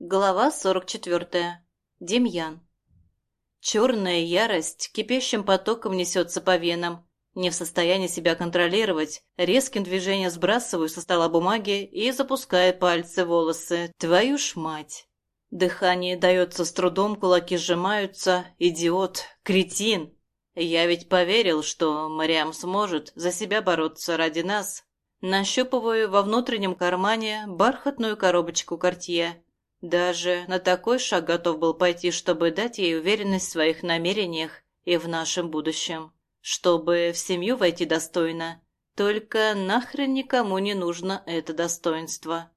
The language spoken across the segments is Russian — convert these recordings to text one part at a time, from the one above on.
Глава 44. Демьян. Черная ярость кипящим потоком несется по венам. Не в состоянии себя контролировать, резким движением сбрасываю со стола бумаги и запускаю пальцы волосы. Твою ж мать! Дыхание дается с трудом, кулаки сжимаются. Идиот! Кретин! Я ведь поверил, что Мариам сможет за себя бороться ради нас. Нащупываю во внутреннем кармане бархатную коробочку Кортье даже на такой шаг готов был пойти, чтобы дать ей уверенность в своих намерениях и в нашем будущем. Чтобы в семью войти достойно. Только нахрен никому не нужно это достоинство.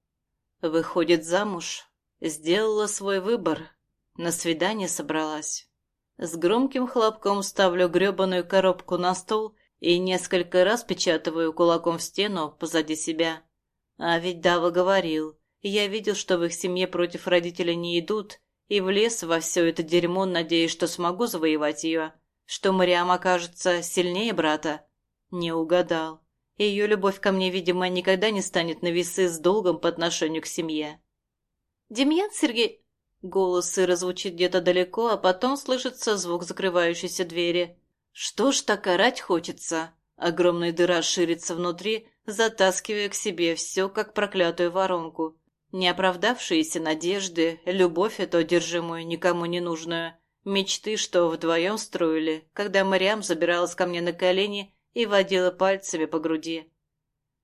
Выходит замуж. Сделала свой выбор. На свидание собралась. С громким хлопком ставлю гребаную коробку на стол и несколько раз печатываю кулаком в стену позади себя. А ведь Дава говорил, я видел, что в их семье против родителей не идут, и влез во все это дерьмо, надеясь, что смогу завоевать ее, что Мариам окажется сильнее брата. Не угадал. Ее любовь ко мне, видимо, никогда не станет на весы с долгом по отношению к семье. «Демьян Сергей...» Голос сыра звучит где-то далеко, а потом слышится звук закрывающейся двери. «Что ж так орать хочется?» Огромная дыра ширится внутри, затаскивая к себе все, как проклятую воронку. Неоправдавшиеся надежды, любовь эту одержимую, никому не нужную, мечты, что вдвоем строили, когда Мариам забиралась ко мне на колени и водила пальцами по груди.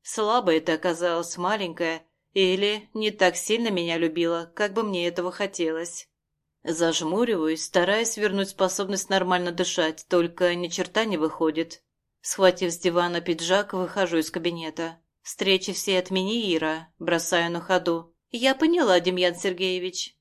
Слабая это оказалась, маленькая, или не так сильно меня любила, как бы мне этого хотелось. Зажмуриваюсь, стараясь вернуть способность нормально дышать, только ни черта не выходит. Схватив с дивана пиджак, выхожу из кабинета. Встречи все отмени, Ира, бросаю на ходу. «Я поняла, Демьян Сергеевич».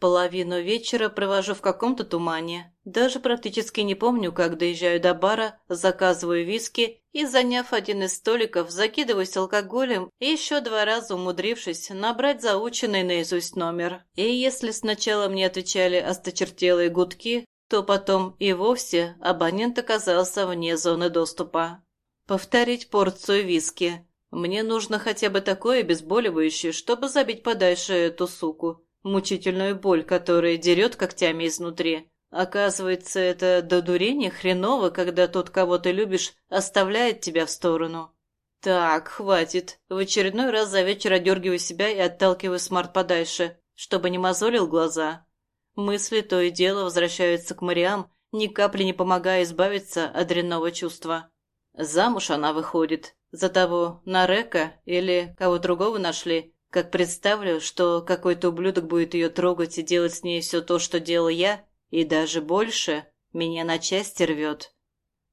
Половину вечера провожу в каком-то тумане. Даже практически не помню, как доезжаю до бара, заказываю виски и, заняв один из столиков, закидываюсь алкоголем и еще два раза умудрившись набрать заученный наизусть номер. И если сначала мне отвечали осточертелые гудки, то потом и вовсе абонент оказался вне зоны доступа. Повторить порцию виски. Мне нужно хотя бы такое обезболивающее, чтобы забить подальше эту суку. Мучительную боль, которая дерет когтями изнутри. Оказывается, это до дурения хреново, когда тот, кого ты любишь, оставляет тебя в сторону. Так, хватит. В очередной раз за вечер одергиваю себя и отталкиваю смарт подальше, чтобы не мозолил глаза. Мысли то и дело возвращаются к Мариам, ни капли не помогая избавиться от дрянного чувства. Замуж она выходит, за того Нарека или кого другого нашли, как представлю, что какой-то ублюдок будет ее трогать и делать с ней все то, что делал я, и даже больше, меня на части рвет.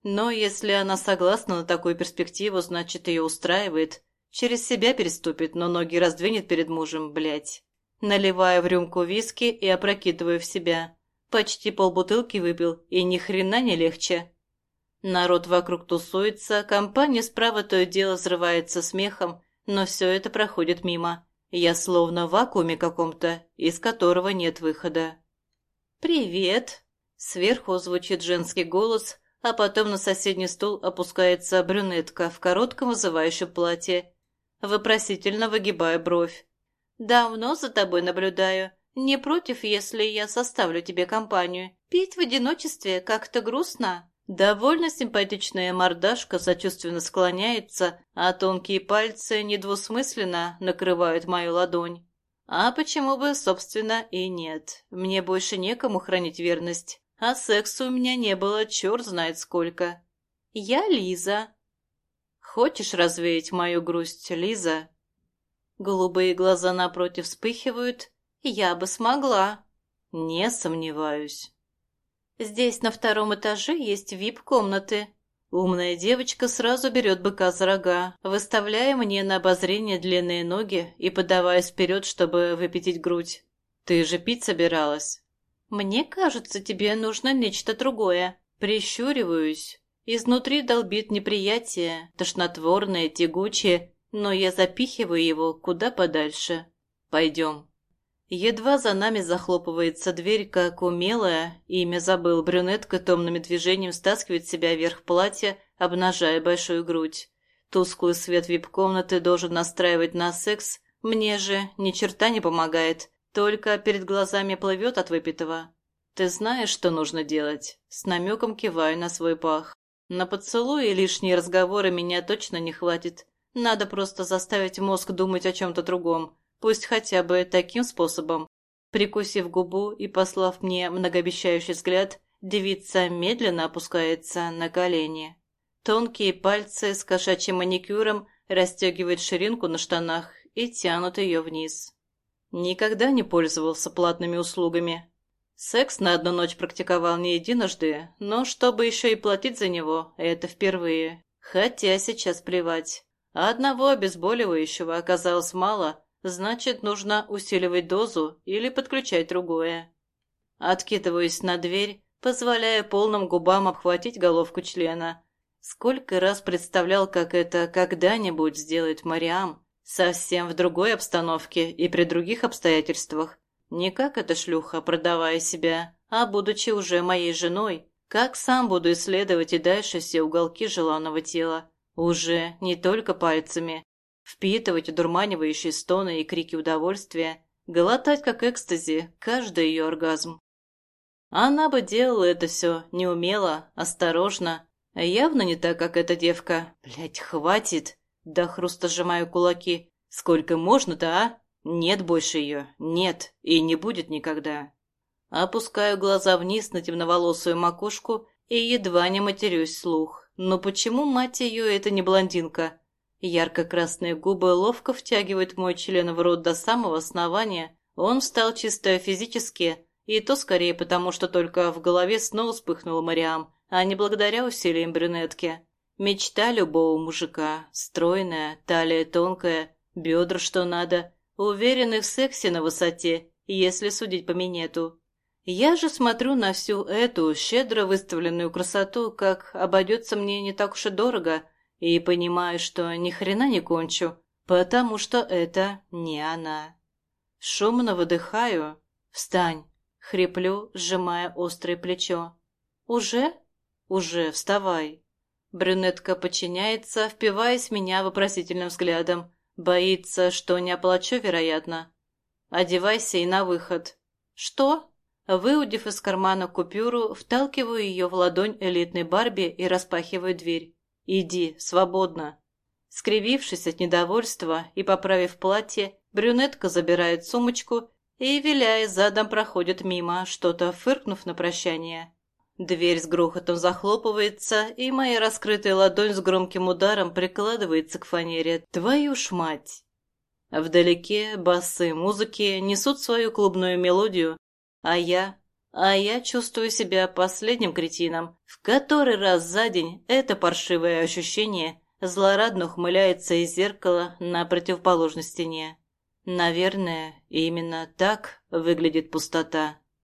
Но если она согласна на такую перспективу, значит, ее устраивает. Через себя переступит, но ноги раздвинет перед мужем, блядь. Наливаю в рюмку виски и опрокидываю в себя. Почти полбутылки выпил, и ни хрена не легче. Народ вокруг тусуется, компания справа то и дело взрывается смехом, но все это проходит мимо. Я словно в вакууме каком-то, из которого нет выхода. «Привет!» Сверху звучит женский голос, а потом на соседний стул опускается брюнетка в коротком вызывающем платье. Вопросительно выгибая бровь. «Давно за тобой наблюдаю. Не против, если я составлю тебе компанию. Пить в одиночестве как-то грустно». Довольно симпатичная мордашка сочувственно склоняется, а тонкие пальцы недвусмысленно накрывают мою ладонь. А почему бы, собственно, и нет. Мне больше некому хранить верность, а секса у меня не было черт знает сколько. Я Лиза. Хочешь развеять мою грусть, Лиза? Голубые глаза напротив вспыхивают. Я бы смогла. Не сомневаюсь. Здесь на втором этаже есть вип-комнаты. Умная девочка сразу берет быка за рога, выставляя мне на обозрение длинные ноги и подаваясь вперед, чтобы выпятить грудь. «Ты же пить собиралась?» «Мне кажется, тебе нужно нечто другое». Прищуриваюсь. Изнутри долбит неприятие, тошнотворное, тягучее, но я запихиваю его куда подальше. «Пойдем». Едва за нами захлопывается дверь, как умелая, имя забыл, брюнетка томным движением стаскивает себя вверх платья, обнажая большую грудь. Тусклый свет вип-комнаты должен настраивать на секс, мне же ни черта не помогает, Только перед глазами плывет от выпитого. Ты знаешь, что нужно делать? С намеком киваю на свой пах. На поцелуи и лишние разговоры меня точно не хватит. Надо просто заставить мозг думать о чем-то другом. Пусть хотя бы таким способом. Прикусив губу и послав мне многообещающий взгляд, девица медленно опускается на колени. Тонкие пальцы с кошачьим маникюром расстегивают ширинку на штанах и тянут ее вниз. Никогда не пользовался платными услугами. Секс на одну ночь практиковал не единожды, но чтобы еще и платить за него, это впервые. Хотя сейчас плевать. Одного обезболивающего оказалось мало, значит, нужно усиливать дозу или подключать другое. Откидываюсь на дверь, позволяя полным губам обхватить головку члена. Сколько раз представлял, как это когда-нибудь сделает Мариам, совсем в другой обстановке и при других обстоятельствах. Не как эта шлюха, продавая себя, а будучи уже моей женой, как сам буду исследовать и дальше все уголки желанного тела. Уже не только пальцами. Впитывать одурманивающие стоны и крики удовольствия, глотать как экстази каждый ее оргазм. Она бы делала это все неумело, осторожно. Явно не так, как эта девка. Блять, хватит. До хруста сжимаю кулаки. Сколько можно-то, а? Нет больше ее. Нет. И не будет никогда. Опускаю глаза вниз на темноволосую макушку и едва не матерюсь слух. Но почему, мать ее, это не блондинка? Ярко-красные губы ловко втягивают мой член в рот до самого основания. Он встал чисто физически, и то скорее потому, что только в голове снова вспыхнула Мариам, а не благодаря усилиям брюнетки. Мечта любого мужика. Стройная, талия тонкая, бедра что надо, уверенный в сексе на высоте, если судить по минету. Я же смотрю на всю эту щедро выставленную красоту, как обойдется мне не так уж и дорого, и понимаю, что ни хрена не кончу, потому что это не она. Шумно выдыхаю. «Встань!» — хриплю, сжимая острое плечо. «Уже? Уже, вставай!» Брюнетка подчиняется, впиваясь в меня вопросительным взглядом. Боится, что не оплачу, вероятно. Одевайся и на выход. Что? Выудив из кармана купюру, вталкиваю ее в ладонь элитной Барби и распахиваю дверь. Иди, свободно. Скривившись от недовольства и поправив платье, брюнетка забирает сумочку и, виляя задом, проходит мимо, что-то фыркнув на прощание. Дверь с грохотом захлопывается, и моя раскрытая ладонь с громким ударом прикладывается к фанере. Твою ж мать! Вдалеке басы музыки несут свою клубную мелодию, а я... А я чувствую себя последним кретином. В который раз за день это паршивое ощущение злорадно ухмыляется из зеркала на противоположной стене. Наверное, именно так выглядит пустота.